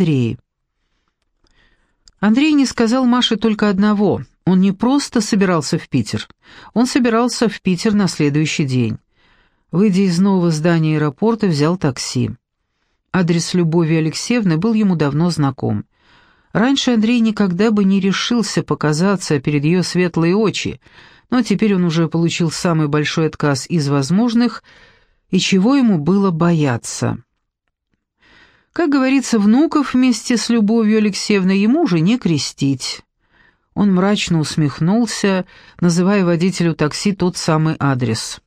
Андрей. Андрей не сказал Маше только одного. Он не просто собирался в Питер. Он собирался в Питер на следующий день. Выйдя из нового здания аэропорта, взял такси. Адрес Любови Алексеевны был ему давно знаком. Раньше Андрей никогда бы не решился показаться перед ее светлые очи, но теперь он уже получил самый большой отказ из возможных, и чего ему было бояться. Как говорится, внуков вместе с Любовью Алексеевной ему уже не крестить. Он мрачно усмехнулся, называя водителю такси тот самый адрес.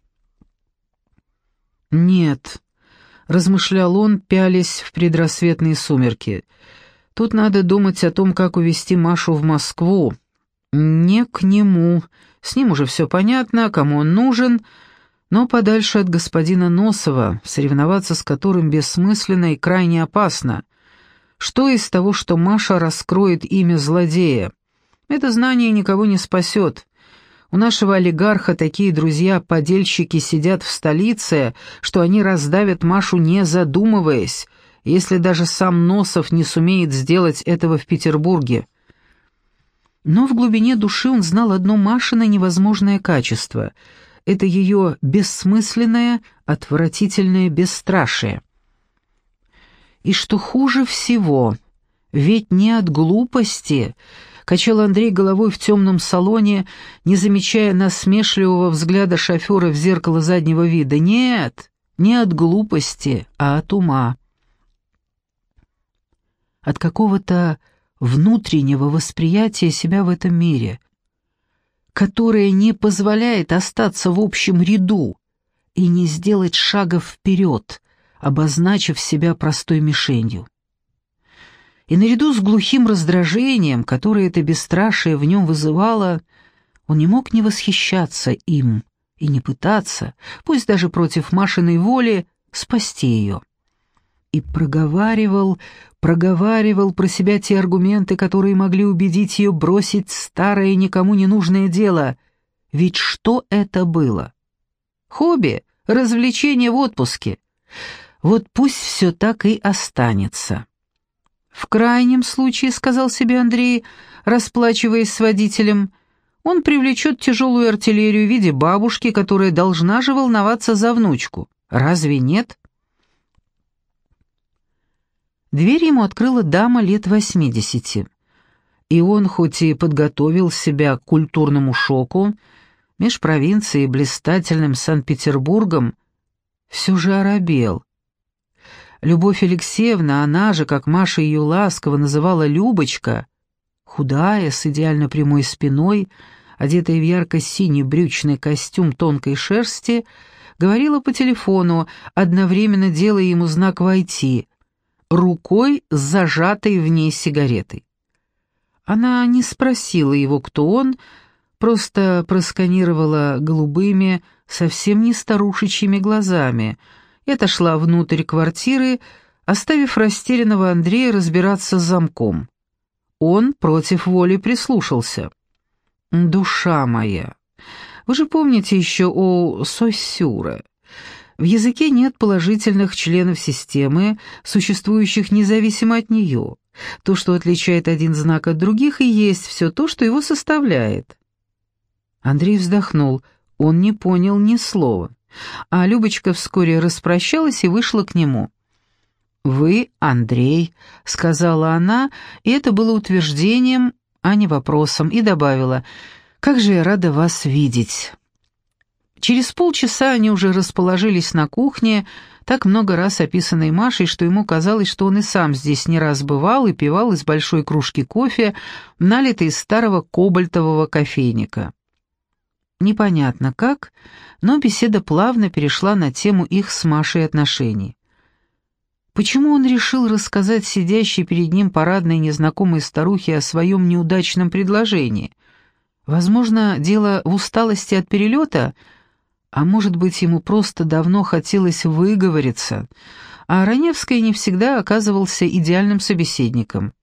«Нет», — размышлял он, пялясь в предрассветные сумерки, — «тут надо думать о том, как увезти Машу в Москву. Не к нему, с ним уже все понятно, кому он нужен, но подальше от господина Носова, соревноваться с которым бессмысленно и крайне опасно. Что из того, что Маша раскроет имя злодея? Это знание никого не спасет. У нашего олигарха такие друзья-подельщики сидят в столице, что они раздавят Машу не задумываясь, если даже сам Носов не сумеет сделать этого в Петербурге. Но в глубине души он знал одно Машино невозможное качество — это ее бессмысленное, отвратительное бесстрашие. И что хуже всего, ведь не от глупости, качал Андрей головой в темном салоне, не замечая насмешливого взгляда шофера в зеркало заднего вида. Нет, не от глупости, а от ума. От какого-то внутреннего восприятия себя в этом мире, которое не позволяет остаться в общем ряду и не сделать шага вперед, обозначив себя простой мишенью. И наряду с глухим раздражением, которое это бесстрашие в нем вызывало, он не мог не восхищаться им и не пытаться, пусть даже против Машиной воли, спасти ее и проговаривал, проговаривал про себя те аргументы, которые могли убедить ее бросить старое никому не нужное дело. Ведь что это было? Хобби, развлечение в отпуске. Вот пусть все так и останется. В крайнем случае, сказал себе Андрей, расплачиваясь с водителем, он привлечет тяжелую артиллерию в виде бабушки, которая должна же волноваться за внучку. Разве нет? Дверь ему открыла дама лет восьмидесяти. И он, хоть и подготовил себя к культурному шоку, меж провинцией и блистательным Санкт-Петербургом, все же оробел. Любовь Алексеевна, она же, как Маша ее ласково называла Любочка, худая, с идеально прямой спиной, одетая в ярко-синий брючный костюм тонкой шерсти, говорила по телефону, одновременно делая ему знак «Войти», рукой с зажатой в ней сигаретой. Она не спросила его, кто он, просто просканировала голубыми, совсем не старушечьими глазами и отошла внутрь квартиры, оставив растерянного Андрея разбираться с замком. Он против воли прислушался. «Душа моя, вы же помните еще о Сосюре?» В языке нет положительных членов системы, существующих независимо от нее. То, что отличает один знак от других, и есть все то, что его составляет. Андрей вздохнул. Он не понял ни слова. А Любочка вскоре распрощалась и вышла к нему. «Вы Андрей», — сказала она, и это было утверждением, а не вопросом, и добавила, «Как же я рада вас видеть». Через полчаса они уже расположились на кухне, так много раз описанной Машей, что ему казалось, что он и сам здесь не раз бывал и пивал из большой кружки кофе, налитой из старого кобальтового кофейника. Непонятно как, но беседа плавно перешла на тему их с Машей отношений. Почему он решил рассказать сидящей перед ним парадной незнакомой старухе о своем неудачном предложении? Возможно, дело в усталости от перелета — а может быть, ему просто давно хотелось выговориться, а Раневский не всегда оказывался идеальным собеседником.